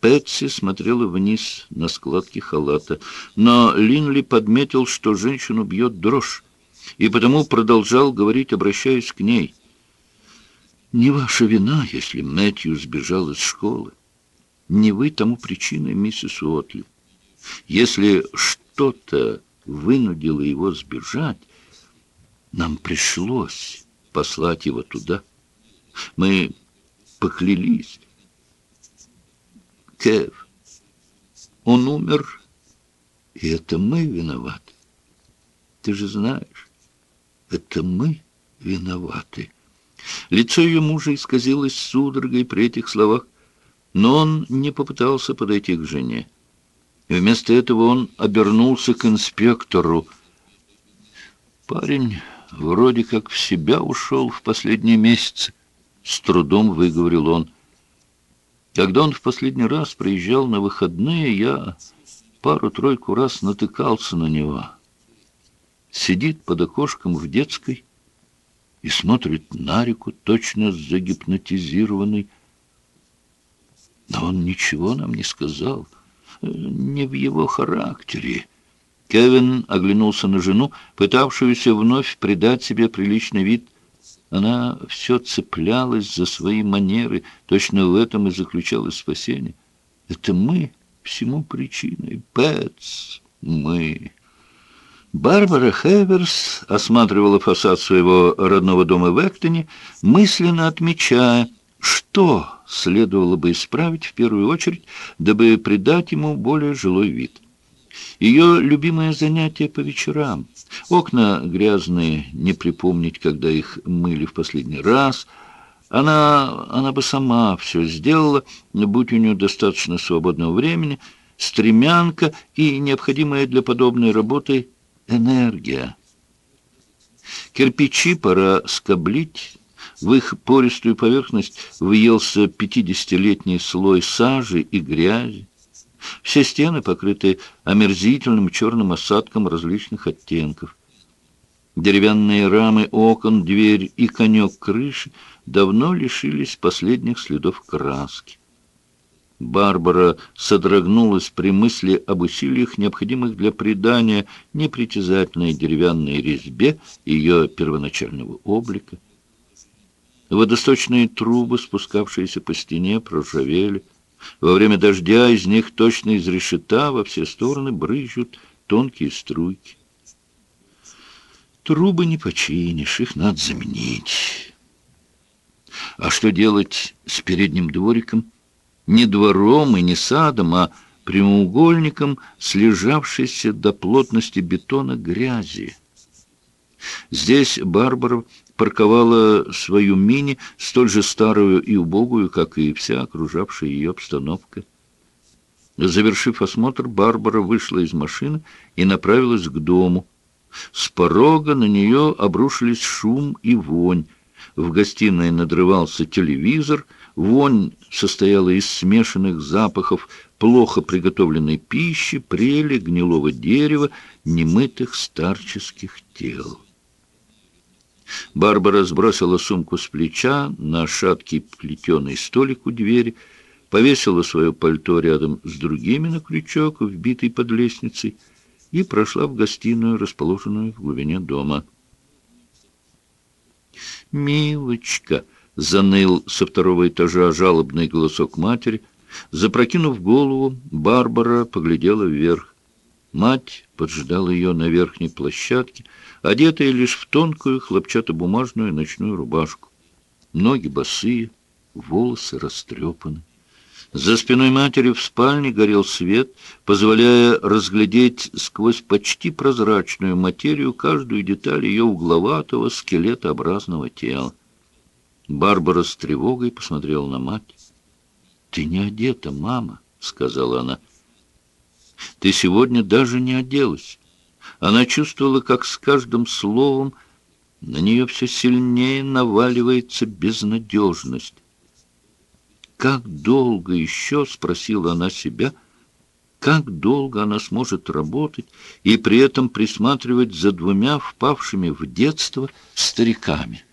Пэтси смотрела вниз на складки халата. Но Линли подметил, что женщину бьет дрожь, и потому продолжал говорить, обращаясь к ней — не ваша вина, если Мэтью сбежал из школы. Не вы тому причиной, миссис Уотли. Если что-то вынудило его сбежать, нам пришлось послать его туда. Мы поклялись. Кев, он умер, и это мы виноваты. Ты же знаешь, это мы виноваты. Лицо ее мужа исказилось судорогой при этих словах, но он не попытался подойти к жене. Вместо этого он обернулся к инспектору. Парень вроде как в себя ушел в последние месяцы, — С трудом выговорил он. Когда он в последний раз приезжал на выходные, я пару-тройку раз натыкался на него. Сидит под окошком в детской и смотрит на реку, точно загипнотизированный. Но он ничего нам не сказал, не в его характере. Кевин оглянулся на жену, пытавшуюся вновь придать себе приличный вид. Она все цеплялась за свои манеры, точно в этом и заключалось спасение. Это мы всему причиной, Пэтс, мы. Барбара Хеверс осматривала фасад своего родного дома в Эктоне, мысленно отмечая, что следовало бы исправить в первую очередь, дабы придать ему более жилой вид. Ее любимое занятие по вечерам. Окна грязные, не припомнить, когда их мыли в последний раз. Она, она бы сама все сделала, будь у нее достаточно свободного времени, стремянка и необходимая для подобной работы энергия. Кирпичи пора скоблить. В их пористую поверхность въелся пятидесятилетний слой сажи и грязи. Все стены покрыты омерзительным черным осадком различных оттенков. Деревянные рамы окон, дверь и конек крыши давно лишились последних следов краски. Барбара содрогнулась при мысли об усилиях, необходимых для придания непритязательной деревянной резьбе ее первоначального облика. Водосточные трубы, спускавшиеся по стене, проржавели. Во время дождя из них точно из решета во все стороны брызжут тонкие струйки. Трубы не починишь, их надо заменить. А что делать с передним двориком? Не двором и не садом, а прямоугольником, слежавшейся до плотности бетона грязи. Здесь Барбара парковала свою мини, столь же старую и убогую, как и вся окружавшая ее обстановка. Завершив осмотр, Барбара вышла из машины и направилась к дому. С порога на нее обрушились шум и вонь. В гостиной надрывался телевизор — Вонь состояла из смешанных запахов плохо приготовленной пищи, прели, гнилого дерева, немытых старческих тел. Барбара сбросила сумку с плеча на шаткий плетеный столик у двери, повесила свое пальто рядом с другими на крючок, вбитый под лестницей, и прошла в гостиную, расположенную в глубине дома. «Милочка!» Заныл со второго этажа жалобный голосок матери. Запрокинув голову, Барбара поглядела вверх. Мать поджидала ее на верхней площадке, одетая лишь в тонкую хлопчатобумажную ночную рубашку. Ноги босые, волосы растрепаны. За спиной матери в спальне горел свет, позволяя разглядеть сквозь почти прозрачную материю каждую деталь ее угловатого скелетообразного тела. Барбара с тревогой посмотрела на мать. «Ты не одета, мама», — сказала она. «Ты сегодня даже не оделась». Она чувствовала, как с каждым словом на нее все сильнее наваливается безнадежность. «Как долго еще?» — спросила она себя. «Как долго она сможет работать и при этом присматривать за двумя впавшими в детство стариками?»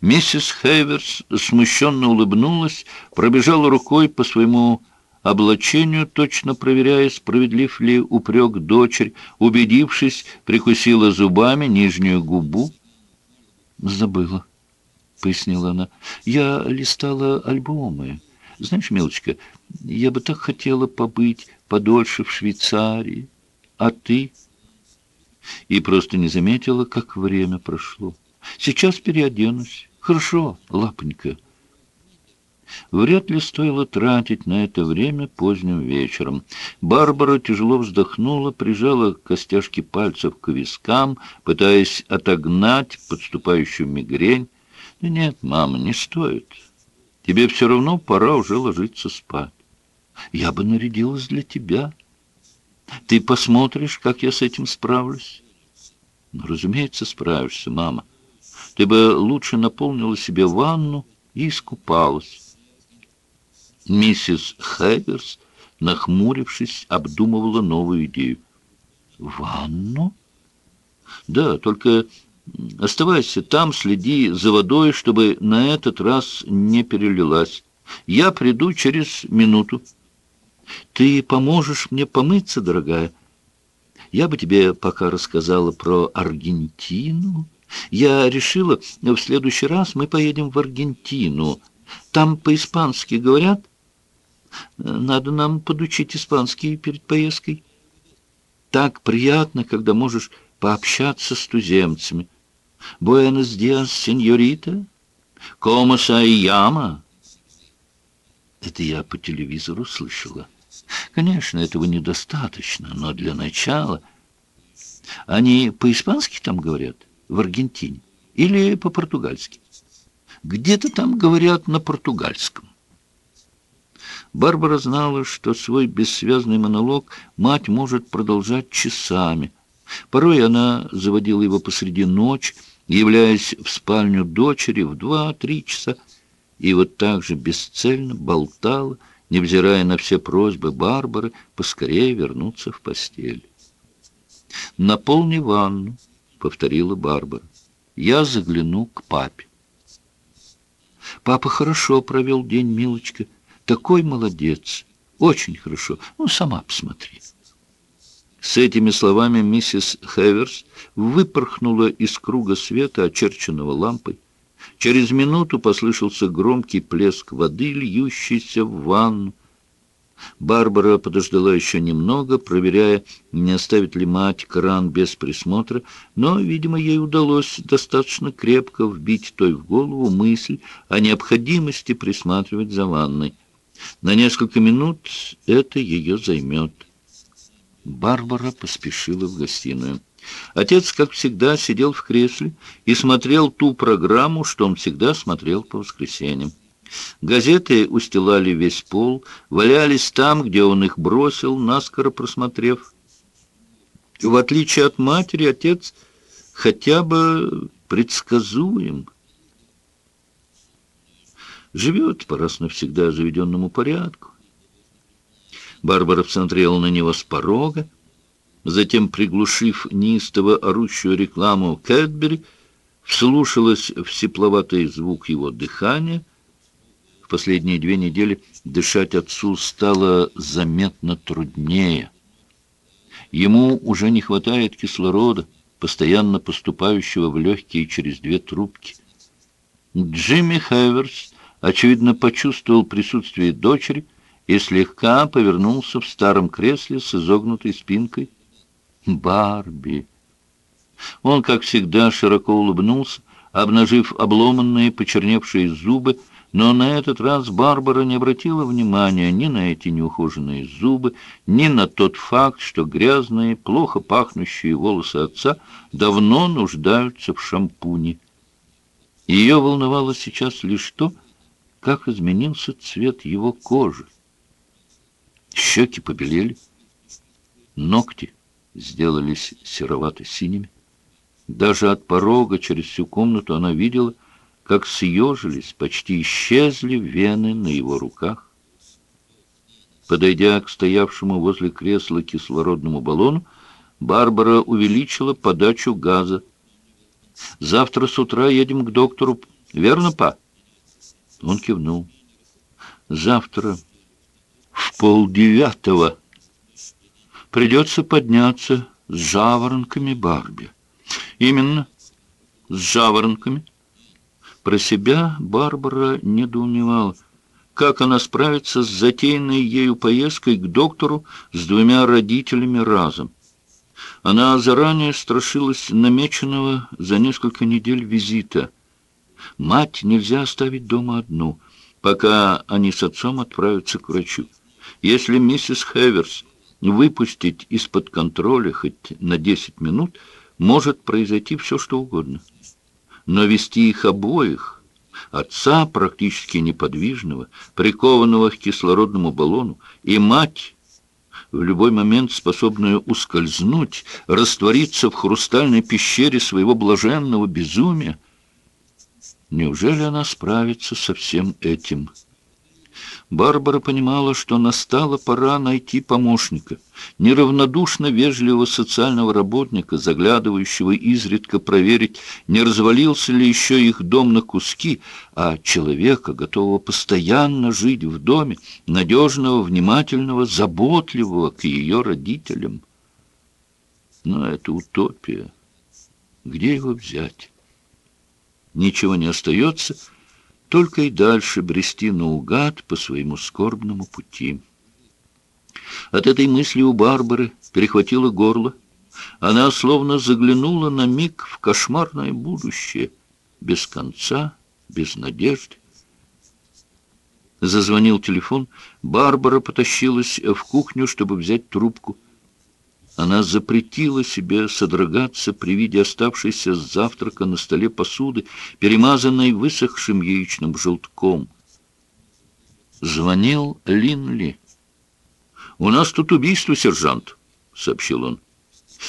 Миссис Хейверс смущенно улыбнулась, пробежала рукой по своему облачению, точно проверяя, справедлив ли упрек дочерь, убедившись, прикусила зубами нижнюю губу. «Забыла», — пояснила она. «Я листала альбомы. Знаешь, милочка, я бы так хотела побыть подольше в Швейцарии. А ты?» И просто не заметила, как время прошло. Сейчас переоденусь. Хорошо, лапонька. Вряд ли стоило тратить на это время поздним вечером. Барбара тяжело вздохнула, прижала костяшки пальцев к вискам, пытаясь отогнать подступающую мигрень. «Да нет, мама, не стоит. Тебе все равно пора уже ложиться спать. Я бы нарядилась для тебя. Ты посмотришь, как я с этим справлюсь?» «Ну, разумеется, справишься, мама». Ты бы лучше наполнила себе ванну и искупалась. Миссис Хэверс, нахмурившись, обдумывала новую идею. «Ванну?» «Да, только оставайся там, следи за водой, чтобы на этот раз не перелилась. Я приду через минуту». «Ты поможешь мне помыться, дорогая?» «Я бы тебе пока рассказала про Аргентину». Я решила, в следующий раз мы поедем в Аргентину. Там по-испански говорят. Надо нам подучить испанский перед поездкой. Так приятно, когда можешь пообщаться с туземцами. Буэнос диас, сеньорита. Комо яма. Это я по телевизору слышала. Конечно, этого недостаточно, но для начала... Они по-испански там говорят? В Аргентине или по-португальски. Где-то там говорят на португальском. Барбара знала, что свой бессвязный монолог мать может продолжать часами. Порой она заводила его посреди ночи, являясь в спальню дочери в два-три часа, и вот так же бесцельно болтала, невзирая на все просьбы Барбары поскорее вернуться в постель. «Наполни ванну», — повторила Барбара. «Я загляну к папе». «Папа хорошо провел день, милочка. Такой молодец. Очень хорошо. Ну, сама посмотри». С этими словами миссис Хеверс выпорхнула из круга света, очерченного лампой. Через минуту послышался громкий плеск воды, льющейся в ванну. Барбара подождала еще немного, проверяя, не оставит ли мать кран без присмотра, но, видимо, ей удалось достаточно крепко вбить той в голову мысль о необходимости присматривать за ванной. На несколько минут это ее займет. Барбара поспешила в гостиную. Отец, как всегда, сидел в кресле и смотрел ту программу, что он всегда смотрел по воскресеньям. Газеты устилали весь пол, валялись там, где он их бросил, наскоро просмотрев. В отличие от матери, отец хотя бы предсказуем. Живет по раз навсегда заведенному порядку. Барбара посмотрела на него с порога, затем, приглушив неистово орущую рекламу Кэтбери, вслушалась в сепловатый звук его дыхания — последние две недели дышать отцу стало заметно труднее. Ему уже не хватает кислорода, постоянно поступающего в легкие через две трубки. Джимми Хэверс, очевидно, почувствовал присутствие дочери и слегка повернулся в старом кресле с изогнутой спинкой. «Барби!» Он, как всегда, широко улыбнулся, обнажив обломанные, почерневшие зубы, но на этот раз Барбара не обратила внимания ни на эти неухоженные зубы, ни на тот факт, что грязные, плохо пахнущие волосы отца давно нуждаются в шампуне. Ее волновало сейчас лишь то, как изменился цвет его кожи. Щеки побелели, ногти сделались серовато-синими. Даже от порога через всю комнату она видела — как съежились, почти исчезли вены на его руках. Подойдя к стоявшему возле кресла кислородному баллону, Барбара увеличила подачу газа. «Завтра с утра едем к доктору. Верно, па?» Он кивнул. «Завтра в полдевятого придется подняться с жаворонками Барби». «Именно, с жаворонками». Про себя Барбара недоумевала. Как она справится с затеянной ею поездкой к доктору с двумя родителями разом? Она заранее страшилась намеченного за несколько недель визита. Мать нельзя оставить дома одну, пока они с отцом отправятся к врачу. Если миссис Хеверс выпустить из-под контроля хоть на десять минут, может произойти все, что угодно но вести их обоих, отца практически неподвижного, прикованного к кислородному баллону, и мать, в любой момент способную ускользнуть, раствориться в хрустальной пещере своего блаженного безумия, Неужели она справится со всем этим? Барбара понимала, что настала пора найти помощника, неравнодушно вежливого социального работника, заглядывающего изредка проверить, не развалился ли еще их дом на куски, а человека, готового постоянно жить в доме, надежного, внимательного, заботливого к ее родителям. Но это утопия. Где его взять? Ничего не остается, — только и дальше брести наугад по своему скорбному пути. От этой мысли у Барбары перехватило горло. Она словно заглянула на миг в кошмарное будущее, без конца, без надежды. Зазвонил телефон. Барбара потащилась в кухню, чтобы взять трубку. Она запретила себе содрогаться при виде оставшейся с завтрака на столе посуды, перемазанной высохшим яичным желтком. Звонил Линли. «У нас тут убийство, сержант», — сообщил он.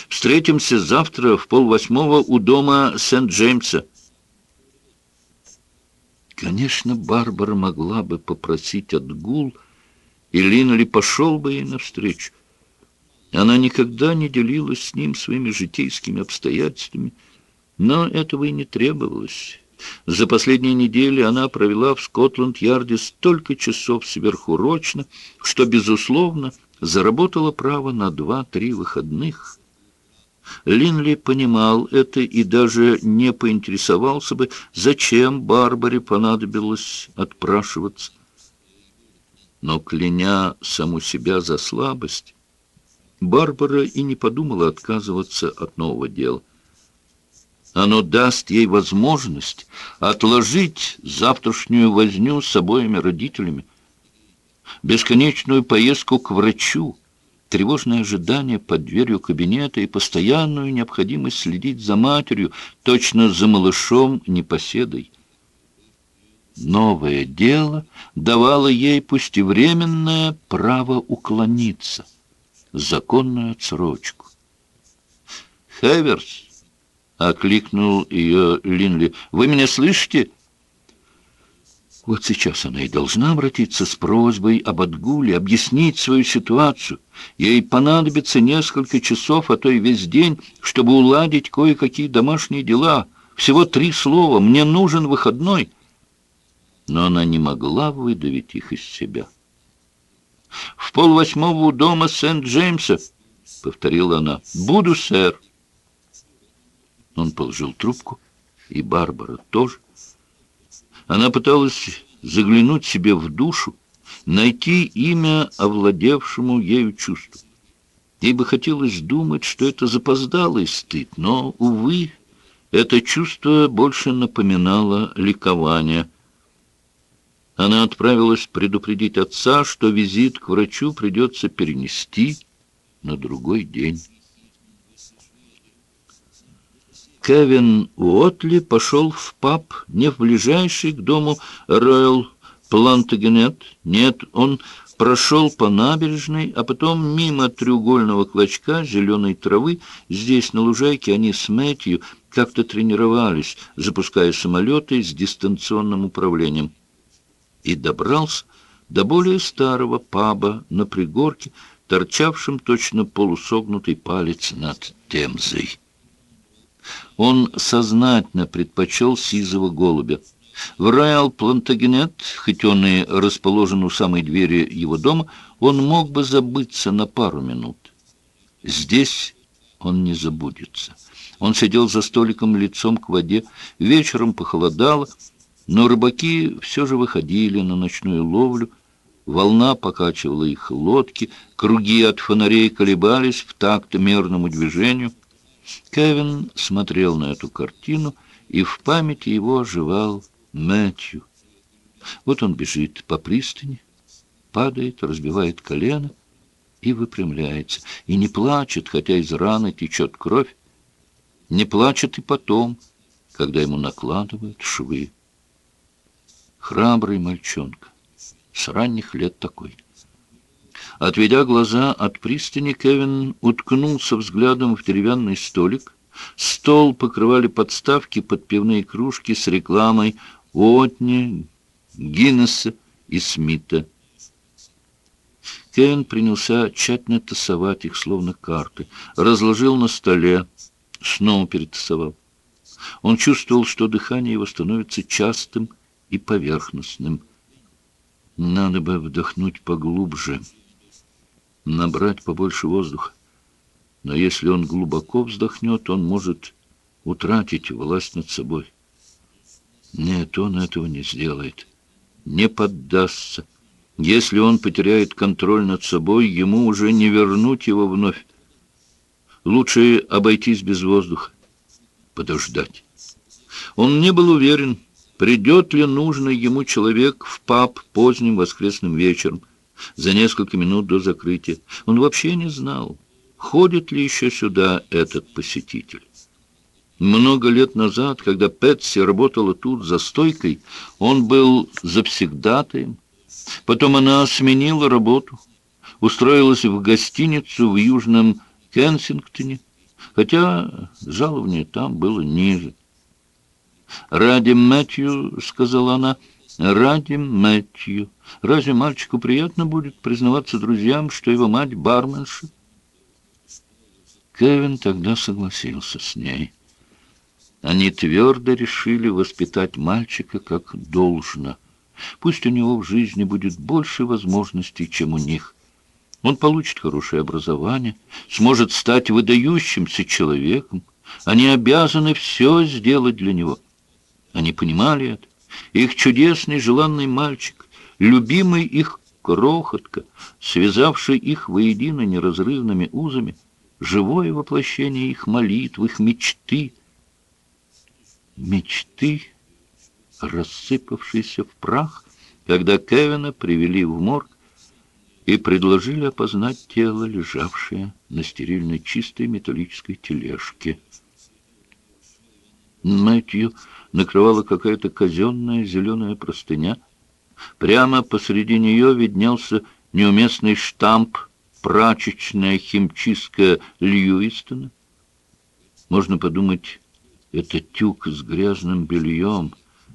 «Встретимся завтра в полвосьмого у дома Сент-Джеймса». Конечно, Барбара могла бы попросить отгул, и Линли пошел бы ей навстречу. Она никогда не делилась с ним своими житейскими обстоятельствами, но этого и не требовалось. За последние недели она провела в Скотланд-Ярде столько часов сверхурочно, что, безусловно, заработала право на два-три выходных. Линли понимал это и даже не поинтересовался бы, зачем Барбаре понадобилось отпрашиваться. Но, кляня саму себя за слабость, Барбара и не подумала отказываться от нового дела. Оно даст ей возможность отложить завтрашнюю возню с обоими родителями, бесконечную поездку к врачу, тревожное ожидание под дверью кабинета и постоянную необходимость следить за матерью, точно за малышом непоседой. Новое дело давало ей, пусть и временное, право уклониться — законную отсрочку. «Хеверс!» — окликнул ее Линли. «Вы меня слышите?» Вот сейчас она и должна обратиться с просьбой об отгуле, объяснить свою ситуацию. Ей понадобится несколько часов, а то и весь день, чтобы уладить кое-какие домашние дела. Всего три слова «мне нужен выходной». Но она не могла выдавить их из себя. «В полвосьмого у дома Сент-Джеймса», — повторила она. «Буду, сэр». Он положил трубку, и Барбара тоже. Она пыталась заглянуть себе в душу, найти имя овладевшему ею чувству. Ей бы хотелось думать, что это запоздалый стыд, но, увы, это чувство больше напоминало ликование — она отправилась предупредить отца, что визит к врачу придется перенести на другой день. Кевин Уотли пошел в паб, не в ближайший к дому Роyal Плантагенет. Нет, он прошел по набережной, а потом мимо треугольного клочка зеленой травы. Здесь, на лужайке, они с Мэтью как-то тренировались, запуская самолеты с дистанционным управлением и добрался до более старого паба на пригорке, торчавшем точно полусогнутый палец над Темзой. Он сознательно предпочел сизого голубя. В Роял Плантагенет, хоть он и расположен у самой двери его дома, он мог бы забыться на пару минут. Здесь он не забудется. Он сидел за столиком лицом к воде, вечером похолодало, но рыбаки все же выходили на ночную ловлю, волна покачивала их лодки, круги от фонарей колебались в такт мерному движению. Кевин смотрел на эту картину, и в памяти его оживал Мэтью. Вот он бежит по пристани, падает, разбивает колено и выпрямляется, и не плачет, хотя из раны течет кровь, не плачет и потом, когда ему накладывают швы. Храбрый мальчонка. С ранних лет такой. Отведя глаза от пристани, Кевин уткнулся взглядом в деревянный столик, Стол покрывали подставки под пивные кружки с рекламой Отни, Гиннесса и Смита. Кен принялся тщательно тасовать их, словно карты. Разложил на столе, снова перетасовал. Он чувствовал, что дыхание его становится частым и поверхностным. Надо бы вдохнуть поглубже, набрать побольше воздуха. Но если он глубоко вздохнет, он может утратить власть над собой. Нет, он этого не сделает, не поддастся. Если он потеряет контроль над собой, ему уже не вернуть его вновь. Лучше обойтись без воздуха, подождать. Он не был уверен, придет ли нужный ему человек в паб поздним воскресным вечером, за несколько минут до закрытия. Он вообще не знал, ходит ли еще сюда этот посетитель. Много лет назад, когда Пэтси работала тут за стойкой, он был завсегдатаем. Потом она сменила работу, устроилась в гостиницу в Южном Кенсингтоне, хотя жалование там было ниже. «Ради Мэтью», — сказала она, — «ради Мэтью. Разве мальчику приятно будет признаваться друзьям, что его мать барменша?» Кевин тогда согласился с ней. Они твердо решили воспитать мальчика как должно. Пусть у него в жизни будет больше возможностей, чем у них. Он получит хорошее образование, сможет стать выдающимся человеком. Они обязаны все сделать для него. Они понимали это. Их чудесный, желанный мальчик, любимый их крохотка, связавший их воедино неразрывными узами, живое воплощение их молитв, их мечты — мечты, рассыпавшиеся в прах, когда Кевина привели в морг и предложили опознать тело, лежавшее на стерильной чистой металлической тележке. Мэтью накрывала какая-то казенная зеленая простыня. Прямо посреди нее виднелся неуместный штамп «Прачечная химчистка Льюистона». Можно подумать, это тюк с грязным бельем,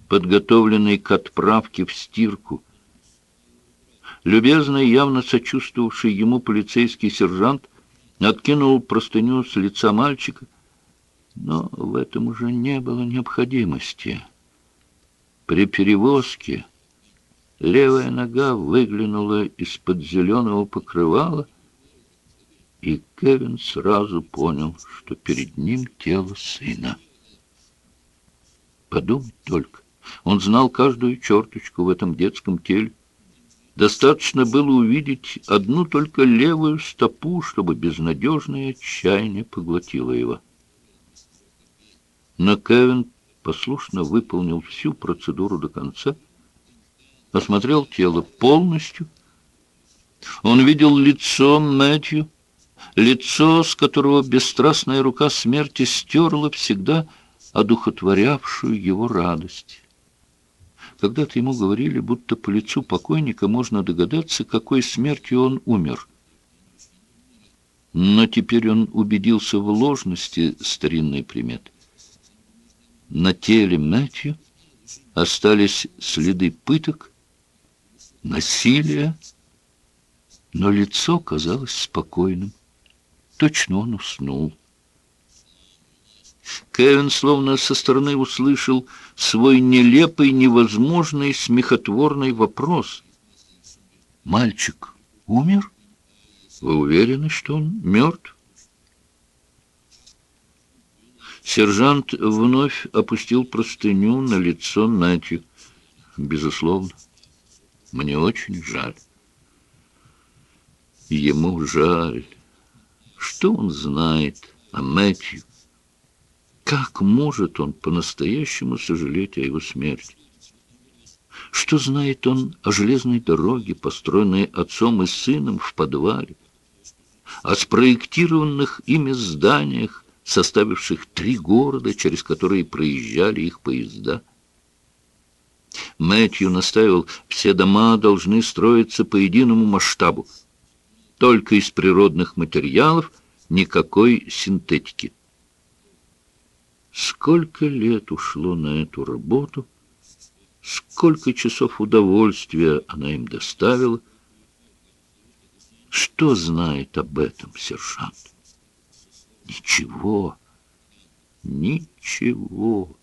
подготовленный к отправке в стирку. Любезный, явно сочувствовавший ему полицейский сержант откинул простыню с лица мальчика, но в этом уже не было необходимости. При перевозке левая нога выглянула из-под зеленого покрывала, и Кевин сразу понял, что перед ним тело сына. Подумать только. Он знал каждую черточку в этом детском теле. Достаточно было увидеть одну только левую стопу, чтобы безнадежное отчаяние поглотило его. Но Кевин послушно выполнил всю процедуру до конца, осмотрел тело полностью. Он видел лицо Мэтью, лицо, с которого бесстрастная рука смерти стерла всегда одухотворявшую его радость. Когда-то ему говорили, будто по лицу покойника можно догадаться, какой смертью он умер. Но теперь он убедился в ложности старинной приметы. На теле Мэтью остались следы пыток, насилия, но лицо казалось спокойным. Точно он уснул. Кевин словно со стороны услышал свой нелепый, невозможный, смехотворный вопрос. «Мальчик умер? Вы уверены, что он мертв?» Сержант вновь опустил простыню на лицо Натью. «Безусловно, мне очень жаль». Ему жаль. Что он знает о Мэтью? Как может он по-настоящему сожалеть о его смерти? Что знает он о железной дороге, построенной отцом и сыном в подвале, о спроектированных ими зданиях, составивших три города, через которые проезжали их поезда? Мэтью настаивал, все дома должны строиться по единому масштабу, только из природных материалов, никакой синтетики. Сколько лет ушло на эту работу, сколько часов удовольствия она им доставила. Что знает об этом сержант? Ничего, ничего.